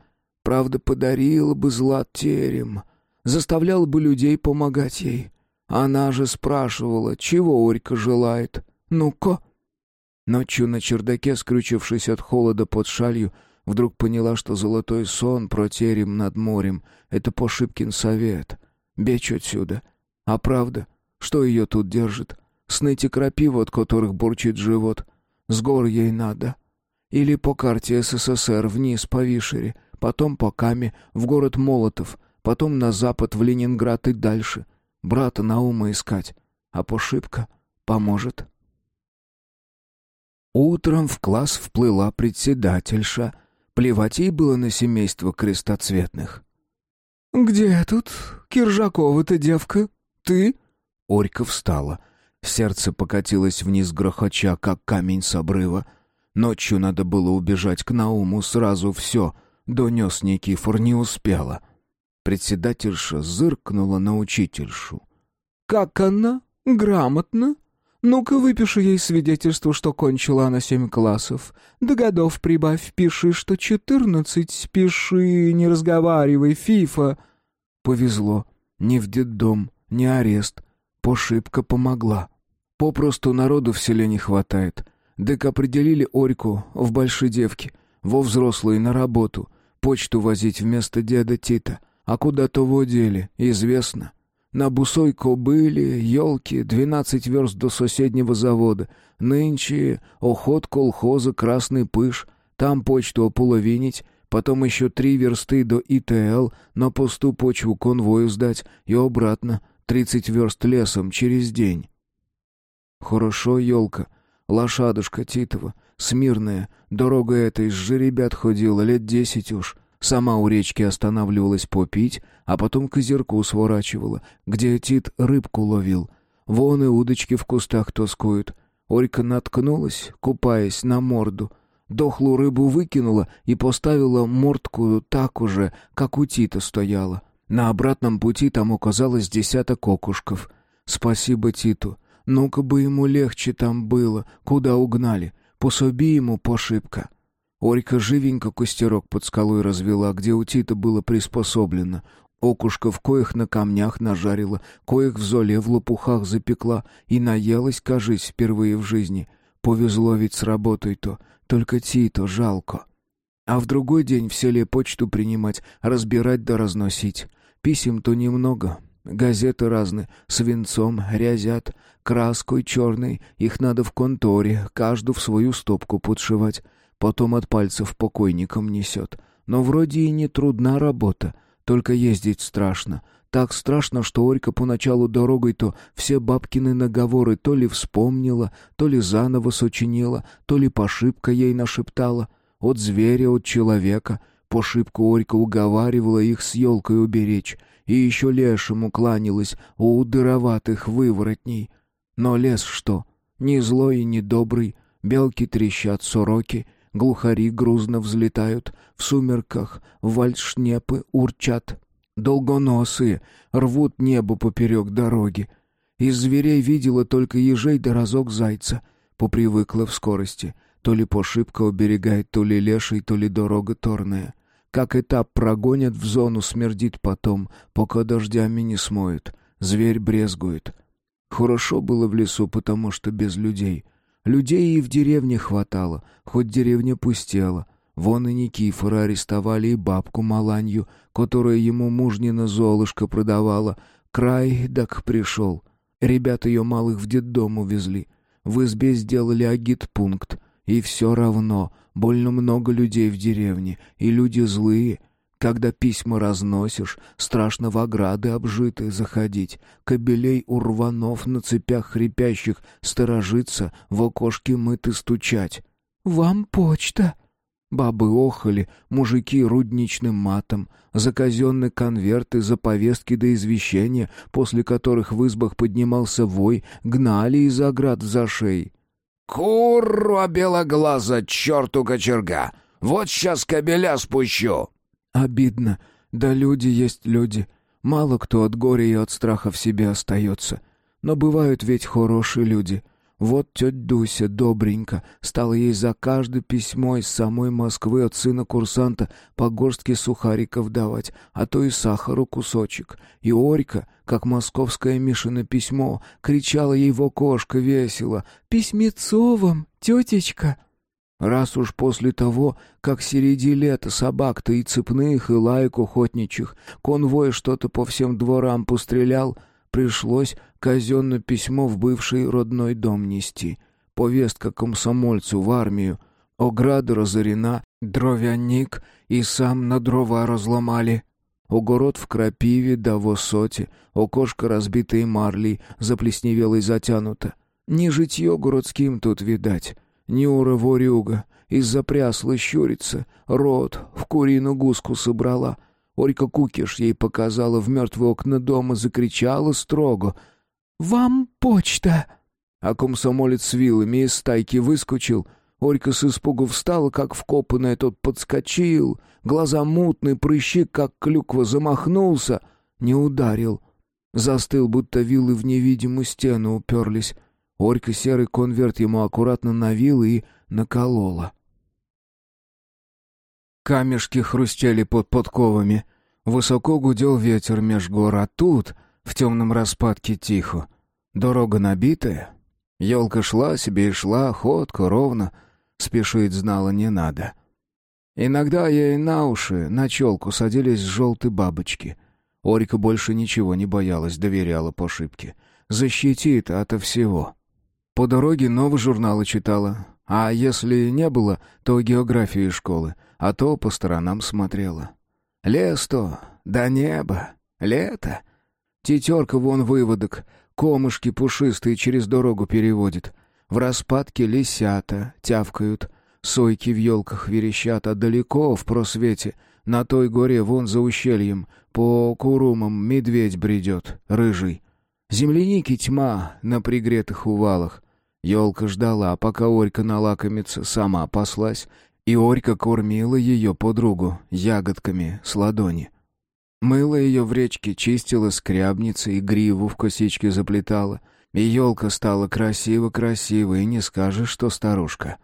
Правда, подарила бы злат терем. Заставляла бы людей помогать ей. Она же спрашивала, чего Орька желает. Ну-ка. Ночью на чердаке, скрючившись от холода под шалью, вдруг поняла, что золотой сон про терем над морем — это Пошибкин совет. Бечь отсюда. А правда, что ее тут держит? Сны-те крапивы, от которых бурчит живот. С гор ей надо. Или по карте СССР вниз по Вишере, потом по Каме, в город Молотов, потом на запад в Ленинград и дальше. Брата Наума искать. А Пошибка поможет. Утром в класс вплыла председательша. Плевать ей было на семейство крестоцветных. «Где тут Киржакова-то девка? Ты?» Орька встала. Сердце покатилось вниз грохоча, как камень с обрыва. Ночью надо было убежать к Науму сразу все. Донес Никифор, не успела. Председательша зыркнула на учительшу. «Как она? Грамотно? Ну-ка выпиши ей свидетельство, что кончила она семь классов. До годов прибавь, пиши, что четырнадцать, пиши, не разговаривай, фифа». Повезло. Ни в детдом, ни арест. Пошибка помогла. Попросту народу в селе не хватает. Дык определили Орьку в большой девке, во взрослые на работу, почту возить вместо деда Тита. А куда того дели, известно. На бусой кобыле, елки, двенадцать верст до соседнего завода. Нынче охот колхоза «Красный пыш», там почту ополовинить, потом еще три версты до ИТЛ, на посту почву конвою сдать и обратно, тридцать верст лесом через день. Хорошо, елка, лошадушка Титова, смирная, дорога эта из жеребят ходила лет десять уж, сама у речки останавливалась попить, а потом к озерку сворачивала, где Тит рыбку ловил. Вон и удочки в кустах тоскуют. Орька наткнулась, купаясь на морду. Дохлую рыбу выкинула и поставила мордку так уже, как у Тита стояла. На обратном пути там оказалось десяток окушков. Спасибо Титу. Ну-ка бы ему легче там было, куда угнали. Пособи ему пошибка. Орька живенько костерок под скалой развела, где у Тита было приспособлено. Окушков коих на камнях нажарила, коих в золе в лопухах запекла и наелась, кажись, впервые в жизни. Повезло ведь с работой-то, только Тито жалко. А в другой день в селе почту принимать, разбирать да разносить. Писем-то немного, газеты разные, свинцом грязят, краской черной, их надо в конторе, каждую в свою стопку подшивать. Потом от пальцев покойникам несет. Но вроде и не трудна работа, только ездить страшно. Так страшно, что Орька поначалу дорогой то все бабкины наговоры то ли вспомнила, то ли заново сочинила, то ли пошибка ей нашептала. От зверя, от человека. По шибку Орька уговаривала их с елкой уберечь, и еще лешему кланялась у дыроватых выворотней. Но лес что? Ни злой и ни добрый, белки трещат, сороки, глухари грузно взлетают, в сумерках вальшнепы урчат, долгоносые рвут небо поперек дороги. Из зверей видела только ежей да разок зайца, попривыкла в скорости. То ли пошибка уберегает, то ли леший, то ли дорога торная. Как этап прогонят в зону, смердит потом, пока дождями не смоют. Зверь брезгует. Хорошо было в лесу, потому что без людей. Людей и в деревне хватало, хоть деревня пустела. Вон и Никифора арестовали и бабку Маланью, которая ему мужнина Золушка продавала. Край дак пришел. Ребята ее малых в детдом увезли. В избе сделали агитпункт. И все равно, больно много людей в деревне, и люди злые. Когда письма разносишь, страшно в ограды обжитые заходить, кобелей у рванов на цепях хрипящих сторожиться, в окошки мыты стучать. «Вам почта!» Бабы охали, мужики рудничным матом, за казенные конверты, за повестки до извещения, после которых в избах поднимался вой, гнали из оград за шеи. «Курва белоглаза, черту кочерга! Вот сейчас кобеля спущу!» Обидно. Да люди есть люди. Мало кто от горя и от страха в себе остается. Но бывают ведь хорошие люди — вот тетя Дуся, добренько, стала ей за каждое письмо из самой Москвы от сына курсанта по горстке сухариков давать, а то и сахару кусочек. И Орька, как московское Мишино письмо, кричала ей в окошко весело «Письмецо тетечка!» Раз уж после того, как середи лета собак-то и цепных, и лайк охотничьих, конвой что-то по всем дворам пострелял — Пришлось казенное письмо в бывший родной дом нести. Повестка комсомольцу в армию. Ограда разорена, дровяник и сам на дрова разломали. Огород в крапиве да в осоте, окошко разбитое марлей, заплесневелой затянуто. Не житье городским тут видать, не ура-ворюга, из-за прясла щурится, рот в курину гуску собрала — Орька Кукиш ей показала в мертвые окна дома, закричала строго. «Вам почта!» А комсомолец с вилами из стайки выскочил. Орька с испугу встала, как вкопанная, тот подскочил. Глаза мутные, прыщи, как клюква, замахнулся. Не ударил. Застыл, будто вилы в невидимую стену уперлись. Орька серый конверт ему аккуратно навила и наколола. Камешки хрустели под подковами. Высоко гудел ветер меж гор, а тут, в темном распадке, тихо. Дорога набитая. Елка шла себе и шла, ходка ровно. Спешить знала не надо. Иногда ей на уши, на челку садились желтые бабочки. Орика больше ничего не боялась, доверяла по ошибке. Защитит ото всего. По дороге новые журналы читала, а если не было, то географию школы — а то по сторонам смотрела. Лес то, да небо, лето. Тетерка вон выводок, комышки пушистые через дорогу переводит. В распадке лисята тявкают, сойки в елках верещат, а далеко в просвете, на той горе вон за ущельем, по курумам медведь бредет, рыжий. Земляники тьма на пригретых увалах. Елка ждала, пока Орька налакомится, сама паслась и Орька кормила ее подругу ягодками с ладони. Мыла ее в речке, чистила скрябницы и гриву в косички заплетала. И елка стала красиво-красиво, и не скажешь, что старушка.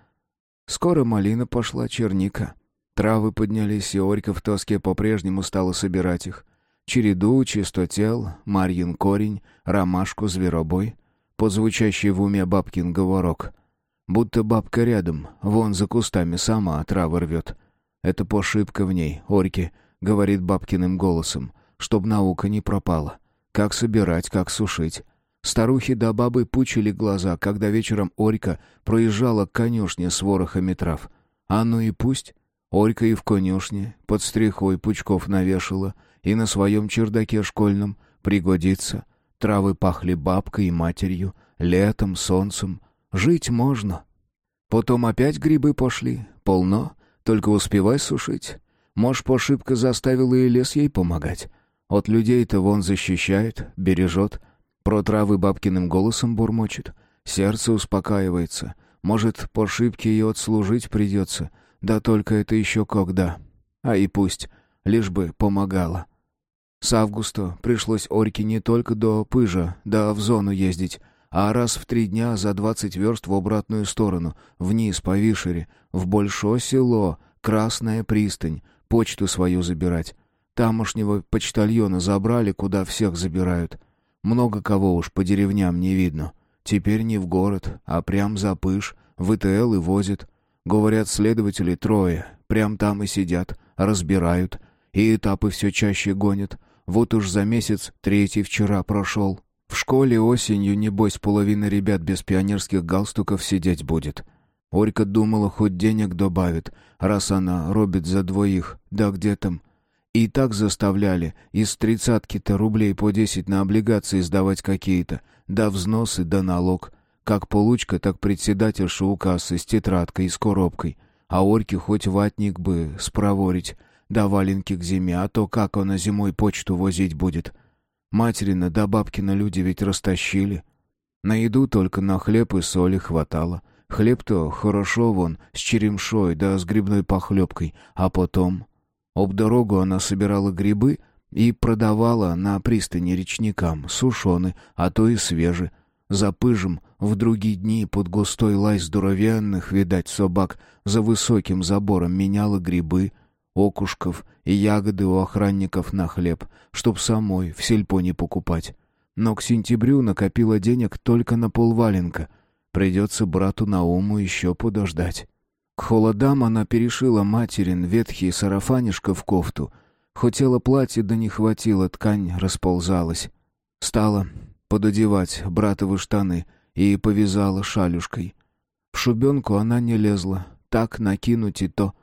Скоро малина пошла, черника. Травы поднялись, и Орька в тоске по-прежнему стала собирать их. Череду, чистотел, марьин корень, ромашку, зверобой. Подзвучащий в уме бабкин говорок — Будто бабка рядом, вон за кустами сама травы рвет. Это пошибка в ней, Орьке, говорит бабкиным голосом, чтоб наука не пропала. Как собирать, как сушить. Старухи да бабы пучили глаза, когда вечером Орька проезжала к конюшне с ворохами трав. А ну и пусть. Орька и в конюшне под стрихой пучков навешала, и на своем чердаке школьном пригодится. Травы пахли бабкой и матерью, летом, солнцем, Жить можно. Потом опять грибы пошли. Полно. Только успевай сушить. Может, пошибка заставила и лес ей помогать. От людей-то вон защищает, бережет. Про травы бабкиным голосом бурмочет. Сердце успокаивается. Может, по ошибке ее отслужить придется. Да только это еще когда. А и пусть. Лишь бы помогала. С августа пришлось Орьке не только до Пыжа, да в зону ездить, а раз в три дня за двадцать верст в обратную сторону, вниз по Вишере, в большое село, Красная пристань, почту свою забирать. Тамошнего почтальона забрали, куда всех забирают. Много кого уж по деревням не видно. Теперь не в город, а прям за пыш, в ИТЛ и возят. Говорят, следователи трое, прям там и сидят, разбирают. И этапы все чаще гонят. Вот уж за месяц третий вчера прошел. В школе осенью, небось, половина ребят без пионерских галстуков сидеть будет. Орька думала, хоть денег добавит, раз она робит за двоих, да где там. И так заставляли из тридцатки-то рублей по десять на облигации сдавать какие-то, да взносы, да налог. Как получка, так председательша у с тетрадкой и с коробкой. А Орьке хоть ватник бы спроворить, да валенки к зиме, а то как она зимой почту возить будет. Материна да бабкина люди ведь растащили. На еду только на хлеб и соли хватало. Хлеб-то хорошо вон, с черемшой да с грибной похлебкой, а потом... Об дорогу она собирала грибы и продавала на пристани речникам, сушены, а то и свежи. За пыжем в другие дни под густой лай здоровенных, видать, собак за высоким забором меняла грибы, окушков и ягоды у охранников на хлеб, чтоб самой в сельпо не покупать. Но к сентябрю накопила денег только на полваленка. Придется брату Науму еще подождать. К холодам она перешила материн ветхий сарафанишко в кофту. Хотела платье, да не хватило, ткань расползалась. Стала пододевать братовы штаны и повязала шалюшкой. В шубенку она не лезла, так накинуть и то.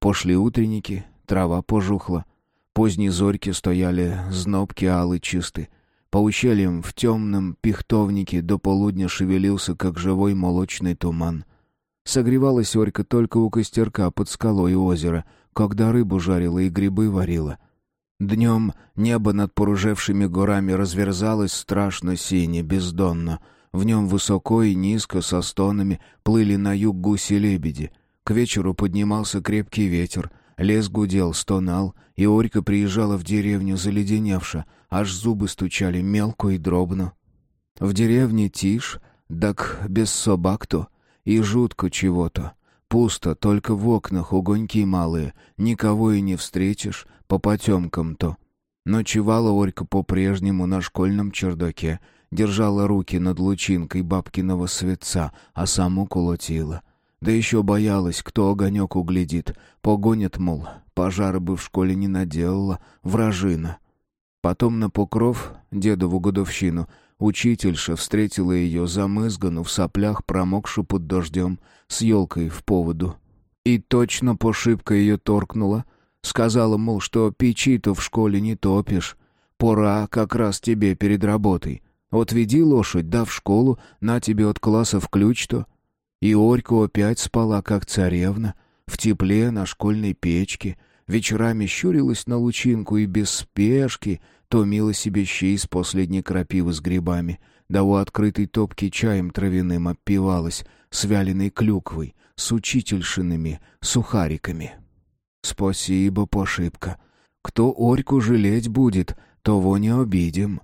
Пошли утренники, трава пожухла. Поздние зорьки стояли, знобки алы чисты. По ущельям в темном пихтовнике до полудня шевелился, как живой молочный туман. Согревалась Орька только у костерка под скалой озера, когда рыбу жарила и грибы варила. Днем небо над поружевшими горами разверзалось страшно сине, бездонно. В нем высоко и низко, со стонами, плыли на юг гуси-лебеди. К вечеру поднимался крепкий ветер, лес гудел, стонал, и Орька приезжала в деревню заледеневша, аж зубы стучали мелко и дробно. В деревне тишь, так без собак-то — и жутко чего-то. Пусто, только в окнах огоньки малые, никого и не встретишь, по потемкам-то. Ночевала Орька по-прежнему на школьном чердаке, держала руки над лучинкой бабкиного светца, а саму колотила. Да еще боялась, кто огонек углядит. Погонят, мол, пожары бы в школе не наделала, вражина. Потом на покров, дедову годовщину, Учительша встретила ее замызгану в соплях, промокшую под дождем, с елкой в поводу. И точно пошибка ее торкнула. Сказала, мол, что печи-то в школе не топишь. Пора как раз тебе перед работой. Вот веди лошадь, да в школу, на тебе от классов ключ-то. И Орька опять спала, как царевна, в тепле на школьной печке, вечерами щурилась на лучинку и без спешки томила себе щи из последней крапивы с грибами, да у открытой топки чаем травяным опивалась, с вяленой клюквой, с учительшинами, сухариками. «Спасибо, пошибка. Кто Орьку жалеть будет, того не обидим».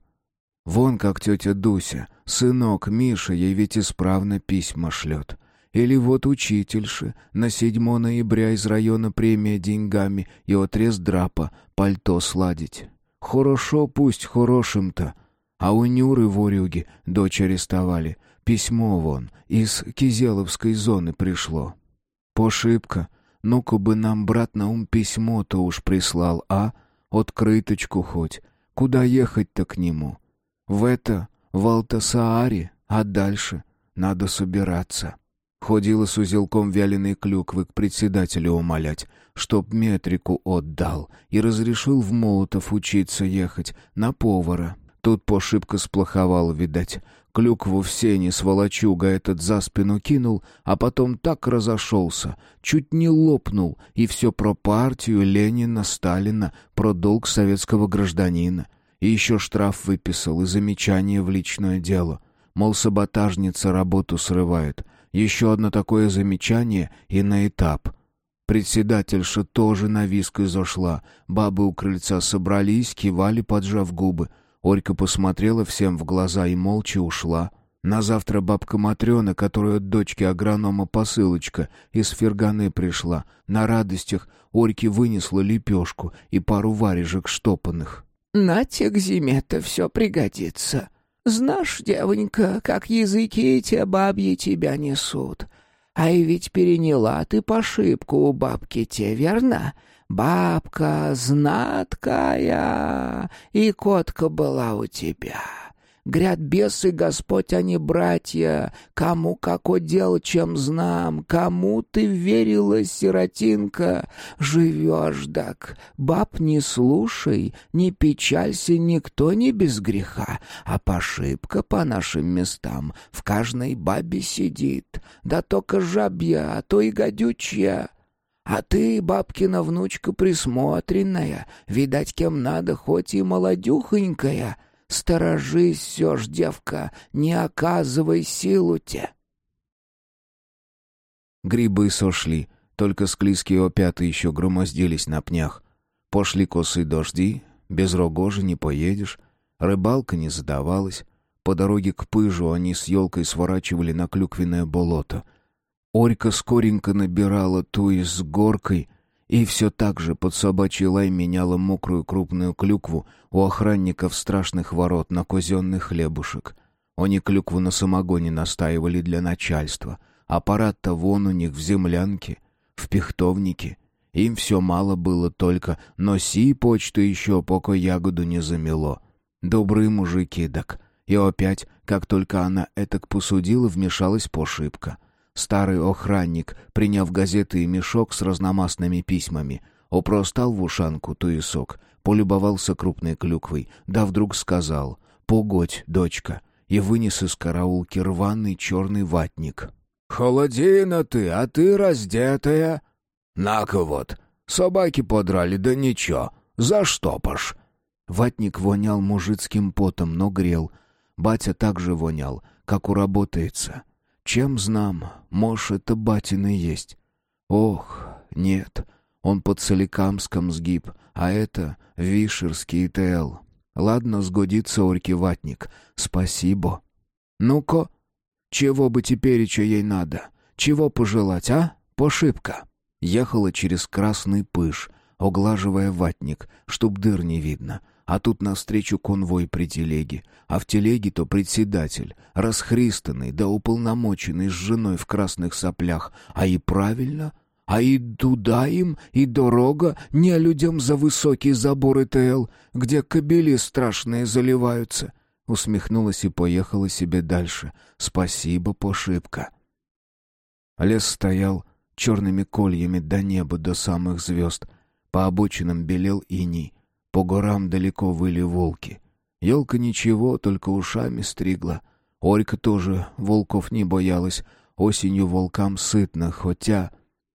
Вон как тетя Дуся, сынок Миша, ей ведь исправно письма шлет. Или вот учительши, на 7 ноября из района премия деньгами и отрез драпа, пальто сладить. Хорошо пусть хорошим-то. А у Нюры ворюги дочь арестовали. Письмо вон из Кизеловской зоны пришло. Пошибка. Ну-ка бы нам брат на ум письмо-то уж прислал, а? Открыточку хоть. Куда ехать-то к нему? В это, в Алтасааре, а дальше надо собираться. Ходила с узелком вяленой клюквы к председателю умолять, чтоб метрику отдал, и разрешил в Молотов учиться ехать, на повара. Тут пошибка сплоховал, видать. Клюкву в сене сволочуга этот за спину кинул, а потом так разошелся, чуть не лопнул, и все про партию Ленина, Сталина, про долг советского гражданина. И еще штраф выписал и замечание в личное дело. Мол, саботажница работу срывает — еще одно такое замечание и на этап. Председательша тоже на виск изошла. Бабы у крыльца собрались, кивали, поджав губы. Орька посмотрела всем в глаза и молча ушла. На завтра бабка Матрена, которая от дочки агронома посылочка, из Ферганы пришла. На радостях Орьке вынесла лепешку и пару варежек штопанных. «На к зиме-то все пригодится», Знаешь, девонька, как языки те бабьи тебя несут. А и ведь переняла ты пошибку у бабки те, верно? Бабка знаткая, и котка была у тебя. Гряд бесы, Господь, а не братья. Кому како дел, чем знам. Кому ты верила, сиротинка? Живешь, дак. Баб не слушай, не печалься, никто не без греха. А пошибка по нашим местам в каждой бабе сидит. Да только жабья, а то и гадючья. А ты, бабкина внучка присмотренная, видать, кем надо, хоть и молодюхонькая, Сторожись все ж, девка, не оказывай силу те. Грибы сошли, только склизкие опята еще громоздились на пнях. Пошли косы дожди, без рогожи не поедешь, рыбалка не задавалась. По дороге к пыжу они с елкой сворачивали на клюквенное болото. Орька скоренько набирала ту и с горкой, и все так же под собачий лай меняла мокрую крупную клюкву у охранников страшных ворот на казенный хлебушек. Они клюкву на самогоне настаивали для начальства. Аппарат-то вон у них в землянке, в пихтовнике. Им все мало было только, носи почту еще, пока ягоду не замело. Добрые мужики, так. И опять, как только она этак посудила, вмешалась пошибка — Старый охранник, приняв газеты и мешок с разномастными письмами, опростал в ушанку туесок, полюбовался крупной клюквой, да вдруг сказал «Погодь, дочка», и вынес из караулки рваный черный ватник. «Холодина ты, а ты раздетая!» «На-ка вот, собаки подрали, да ничего, заштопаш!» Ватник вонял мужицким потом, но грел. Батя также вонял, как уработается. Чем знам, может, это батины есть. Ох, нет, он под Соликамском сгиб, а это Вишерский ТЛ. Ладно, сгодится орки ватник. Спасибо. Ну-ка, чего бы теперь еще ей надо? Чего пожелать, а? Пошибка. Ехала через красный пыш, оглаживая ватник, чтоб дыр не видно — а тут навстречу конвой при телеге, а в телеге то председатель, расхристанный да уполномоченный с женой в красных соплях, а и правильно, а и туда им, и дорога не людям за высокие заборы ТЛ, где кобели страшные заливаются. Усмехнулась и поехала себе дальше. Спасибо, пошибка. Лес стоял черными кольями до неба, до самых звезд. По обочинам белел иней. По горам далеко выли волки. Елка ничего, только ушами стригла. Орька тоже волков не боялась. Осенью волкам сытно, хотя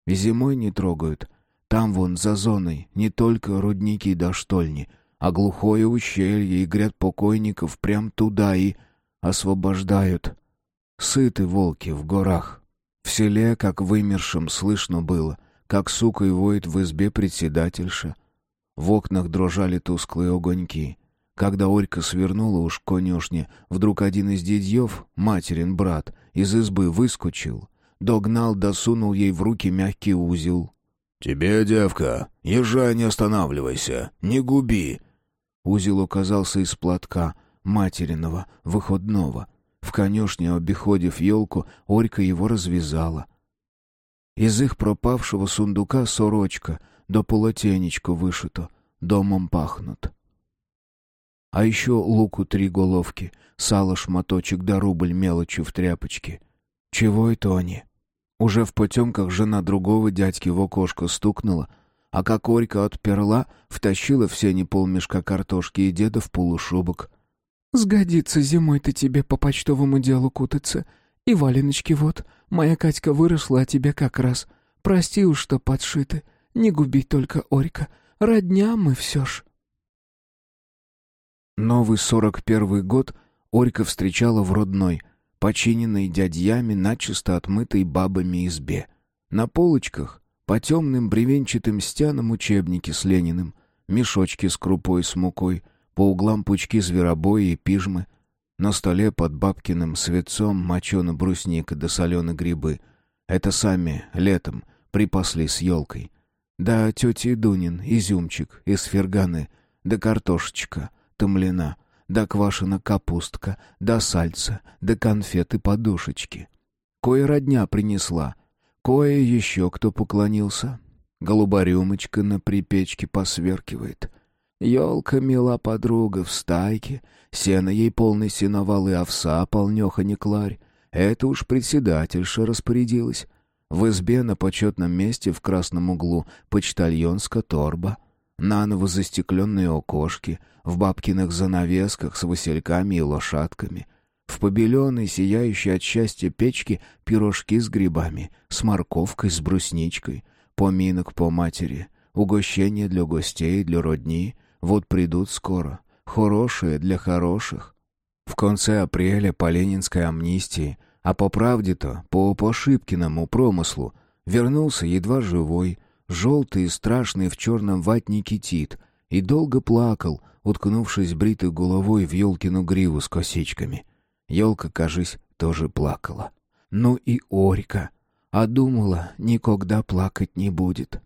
и зимой не трогают. Там вон за зоной не только рудники да штольни, а глухое ущелье и гряд покойников прям туда и освобождают. Сыты волки в горах. В селе, как вымершим, слышно было, как сука и воет в избе председательша. В окнах дрожали тусклые огоньки. Когда Орька свернула уж к конюшне, вдруг один из дядьев, материн брат, из избы выскочил. Догнал, досунул ей в руки мягкий узел. «Тебе, девка, езжай, не останавливайся, не губи!» Узел оказался из платка, материного, выходного. В конюшне, обиходив елку, Орька его развязала. Из их пропавшего сундука сорочка — да полотенечко вышито, домом пахнут. А еще луку три головки, сало шматочек да рубль мелочи в тряпочке. Чего это они? Уже в потемках жена другого дядьки в окошко стукнула, а как Орька отперла, втащила в сени полмешка картошки и деда в полушубок. «Сгодится зимой-то тебе по почтовому делу кутаться. И валеночки вот. Моя Катька выросла, а тебе как раз. Прости уж, что подшиты. Не губи только Орька. Родня мы все ж. Новый сорок первый год Орька встречала в родной, починенной дядьями, начисто отмытой бабами избе. На полочках, по темным бревенчатым стенам учебники с Лениным, мешочки с крупой с мукой, по углам пучки зверобоя и пижмы. На столе под бабкиным светцом мочены брусника да соленые грибы. Это сами летом припасли с елкой. Да тети Дунин, изюмчик из ферганы, да картошечка, томлена, да квашена капустка, да сальца, да конфеты-подушечки. Кое родня принесла, кое еще кто поклонился. Голуборюмочка на припечке посверкивает. Елка мила подруга в стайке, сено ей полный сеновал и овса полнеха не кларь. Это уж председательша распорядилась. В избе на почетном месте в красном углу почтальонска торба. Наново застекленные окошки, в бабкиных занавесках с васильками и лошадками. В побеленной, сияющей от счастья печке пирожки с грибами, с морковкой, с брусничкой, поминок по матери, угощения для гостей, для родни. Вот придут скоро, хорошие для хороших. В конце апреля по ленинской амнистии, а по правде-то, по Пошибкиному промыслу, вернулся едва живой, желтый и страшный в черном ватнике Тит, и долго плакал, уткнувшись бритой головой в елкину гриву с косичками. Елка, кажись, тоже плакала. Ну и Орька. А думала, никогда плакать не будет.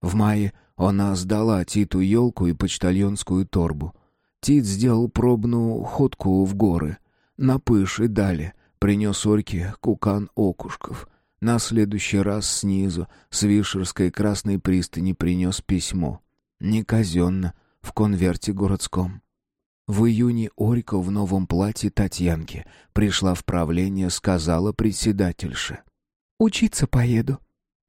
В мае она сдала Титу елку и почтальонскую торбу. Тит сделал пробную ходку в горы. На пыш и далее. Принес Орьке кукан окушков. На следующий раз снизу, с Вишерской красной пристани, принес письмо. Не казенно, в конверте городском. В июне Орька в новом платье Татьянки пришла в правление, сказала председательше. «Учиться поеду.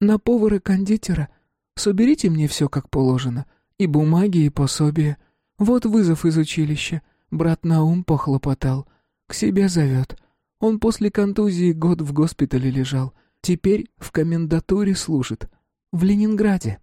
На повара-кондитера. Соберите мне все как положено. И бумаги, и пособия. Вот вызов из училища. Брат Наум похлопотал. К себе зовет. Он после контузии год в госпитале лежал. Теперь в комендатуре служит. В Ленинграде».